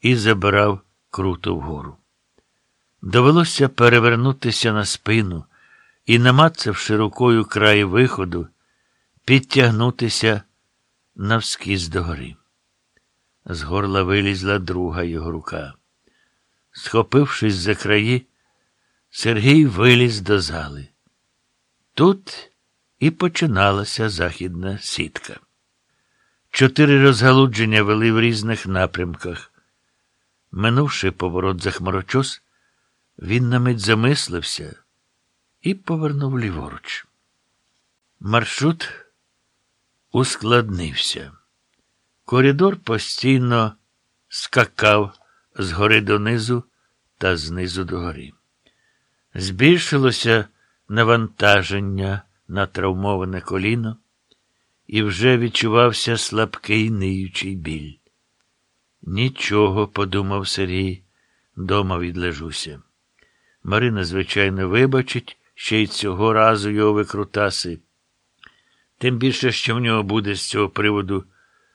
і забирав круто вгору. Довелося перевернутися на спину і, намацавши рукою край виходу, підтягнутися навскіз догори. З горла вилізла друга його рука. Схопившись за краї, Сергій виліз до зали. Тут і починалася західна сітка. Чотири розгалудження вели в різних напрямках. Минувши поворот за хмарочос, він на мить замислився і повернув ліворуч. Маршрут ускладнився. Коридор постійно скакав згори донизу та знизу догори. Збільшилося навантаження на травмоване коліно, і вже відчувався слабкий ниючий біль. Нічого, подумав Сергій, дома відлежуся. Марина, звичайно, вибачить ще й цього разу його викрутаси. Тим більше, що в нього буде з цього приводу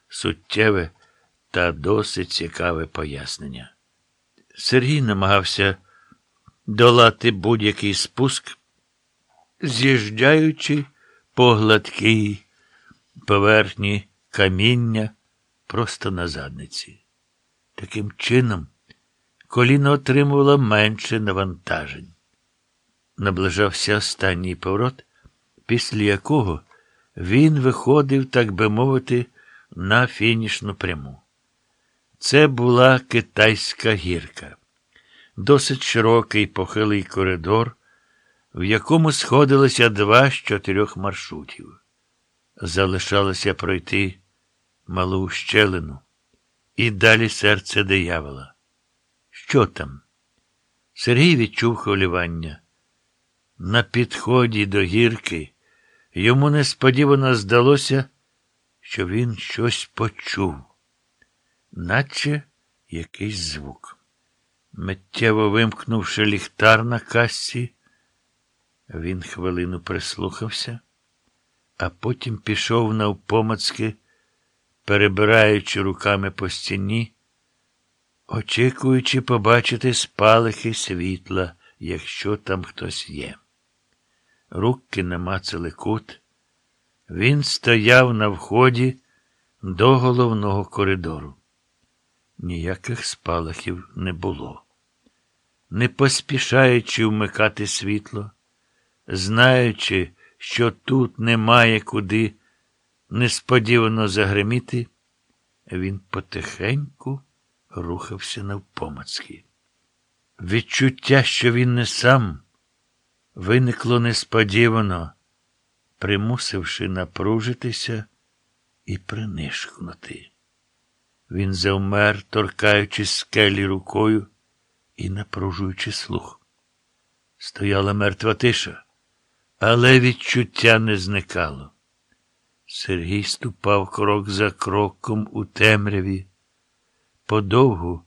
суттєве та досить цікаве пояснення. Сергій намагався долати будь-який спуск, з'їжджаючи по гладкій поверхні каміння просто на задниці. Таким чином, коліно отримувало менше навантажень. Наближався останній поворот, після якого він виходив, так би мовити, на фінішну пряму. Це була китайська гірка, досить широкий похилий коридор, в якому сходилися два з чотирьох маршрутів. Залишалося пройти малу щелину, і далі серце диявола. Що там? Сергій відчув хвилювання. На підході до гірки йому несподівано здалося, що він щось почув, наче якийсь звук. Миттєво вимкнувши ліхтар на касці, він хвилину прислухався, а потім пішов навпомацки, перебираючи руками по стіні, очікуючи побачити спалахи світла, якщо там хтось є. Руки намацали кут. Він стояв на вході до головного коридору. Ніяких спалахів не було. Не поспішаючи вмикати світло, знаючи, що тут немає куди несподівано загриміти, він потихеньку рухався навпомацьки. Відчуття, що він не сам, виникло несподівано, примусивши напружитися і принишкнути. Він завмер, торкаючись скелі рукою і напружуючи слух. Стояла мертва тиша, але відчуття не зникало. Сергій ступав крок за кроком у темряві, подовгу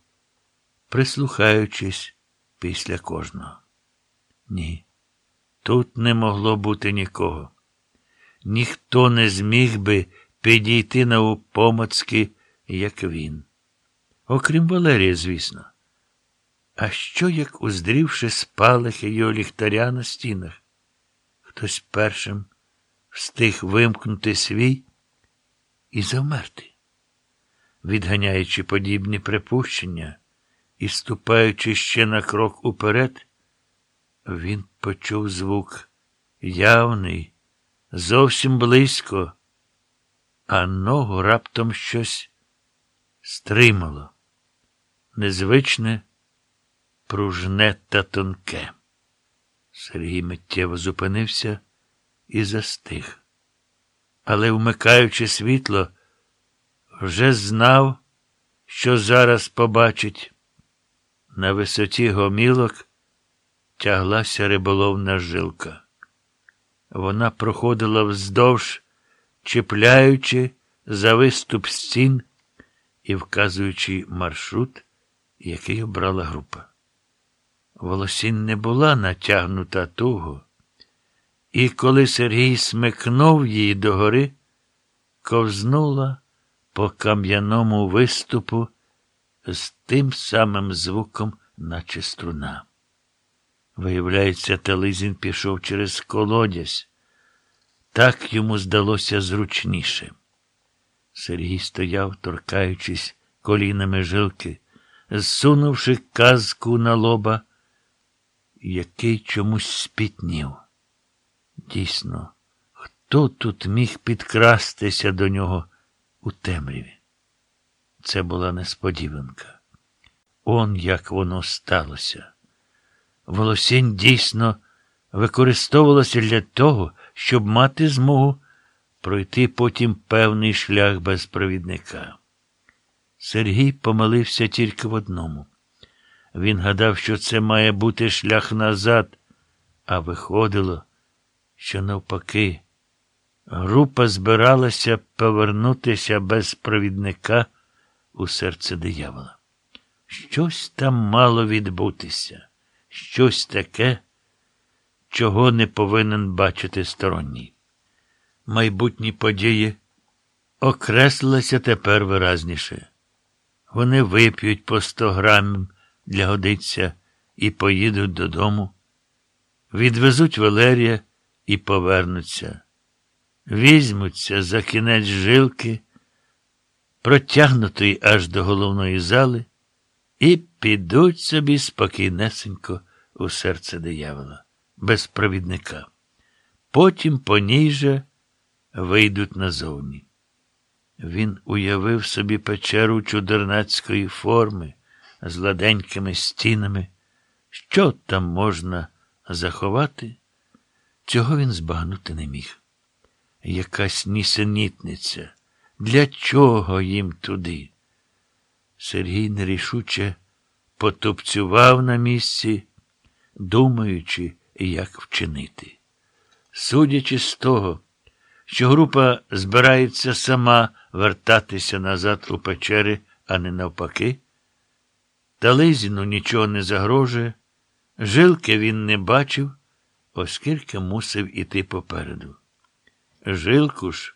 прислухаючись після кожного. Ні, тут не могло бути нікого. Ніхто не зміг би підійти на навпомацьки, як він. Окрім Валерія, звісно. А що, як, уздрівши спалахи його ліхтаря на стінах, хтось першим встиг вимкнути свій і завмерти, відганяючи подібні припущення і ступаючи ще на крок уперед, він почув звук явний, зовсім близько, а ногу раптом щось стримало, незвичне, пружне та тонке. Сергій миттєво зупинився і застиг. Але, вмикаючи світло, вже знав, що зараз побачить. На висоті гомілок тяглася риболовна жилка. Вона проходила вздовж, чіпляючи за виступ стін і вказуючи маршрут, який обрала група. Волосінь не була натягнута туго, і коли Сергій смикнув її догори, ковзнула по кам'яному виступу з тим самим звуком, наче струна. Виявляється, Тализін пішов через колодязь. Так йому здалося зручніше. Сергій стояв, торкаючись колінами жилки, зсунувши казку на лоба, який чомусь спітнів. Дійсно, хто тут міг підкрастися до нього у темряві? Це була несподіванка. Он як воно сталося. Волосінь дійсно використовувалося для того, щоб мати змогу пройти потім певний шлях без провідника. Сергій помилився тільки в одному. Він гадав, що це має бути шлях назад, а виходило, що навпаки, група збиралася повернутися без провідника у серце диявола. Щось там мало відбутися, щось таке, чого не повинен бачити сторонній. Майбутні події окреслилися тепер виразніше. Вони вип'ють по сто грамів для годиться і поїдуть додому, відвезуть Валерія і повернуться, візьмуться за кінець жилки, протягнутої аж до головної зали, і підуть собі спокійнесенько у серце диявола, без провідника. Потім по ній же вийдуть назовні. Він уявив собі печеру чудернацької форми з ладенькими стінами. Що там можна заховати? Цього він збагнути не міг. Якась нісенітниця. Для чого їм туди? Сергій нерішуче потупцював на місці, думаючи, як вчинити. Судячи з того, що група збирається сама вертатися назад у печери, а не навпаки, та Лизіну нічого не загрожує, жилки він не бачив, оскільки мусив іти попереду. Жилку ж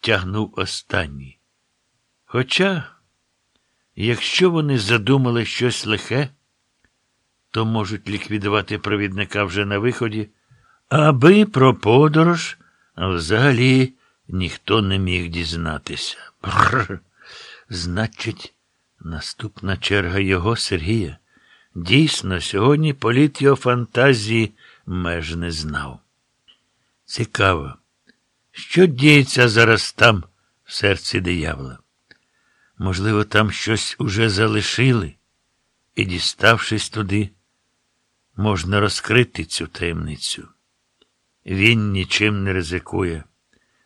тягнув останній. Хоча, якщо вони задумали щось лихе, то можуть ліквідувати провідника вже на виході, аби про подорож взагалі ніхто не міг дізнатися. Бррр. Значить, наступна черга його Сергія. Дійсно, сьогодні політ його фантазії меж не знав. Цікаво, що діється зараз там, в серці диявола? Можливо, там щось уже залишили, і, діставшись туди, можна розкрити цю таємницю. Він нічим не ризикує.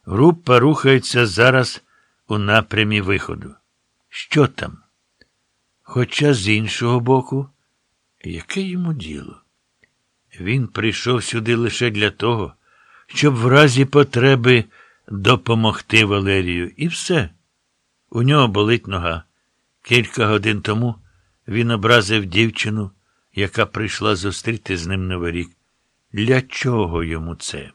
Група рухається зараз у напрямі виходу. Що там? Хоча з іншого боку, яке йому діло? Він прийшов сюди лише для того, щоб в разі потреби допомогти Валерію. І все. У нього болить нога. Кілька годин тому він образив дівчину, яка прийшла зустріти з ним Новий рік. Для чого йому це?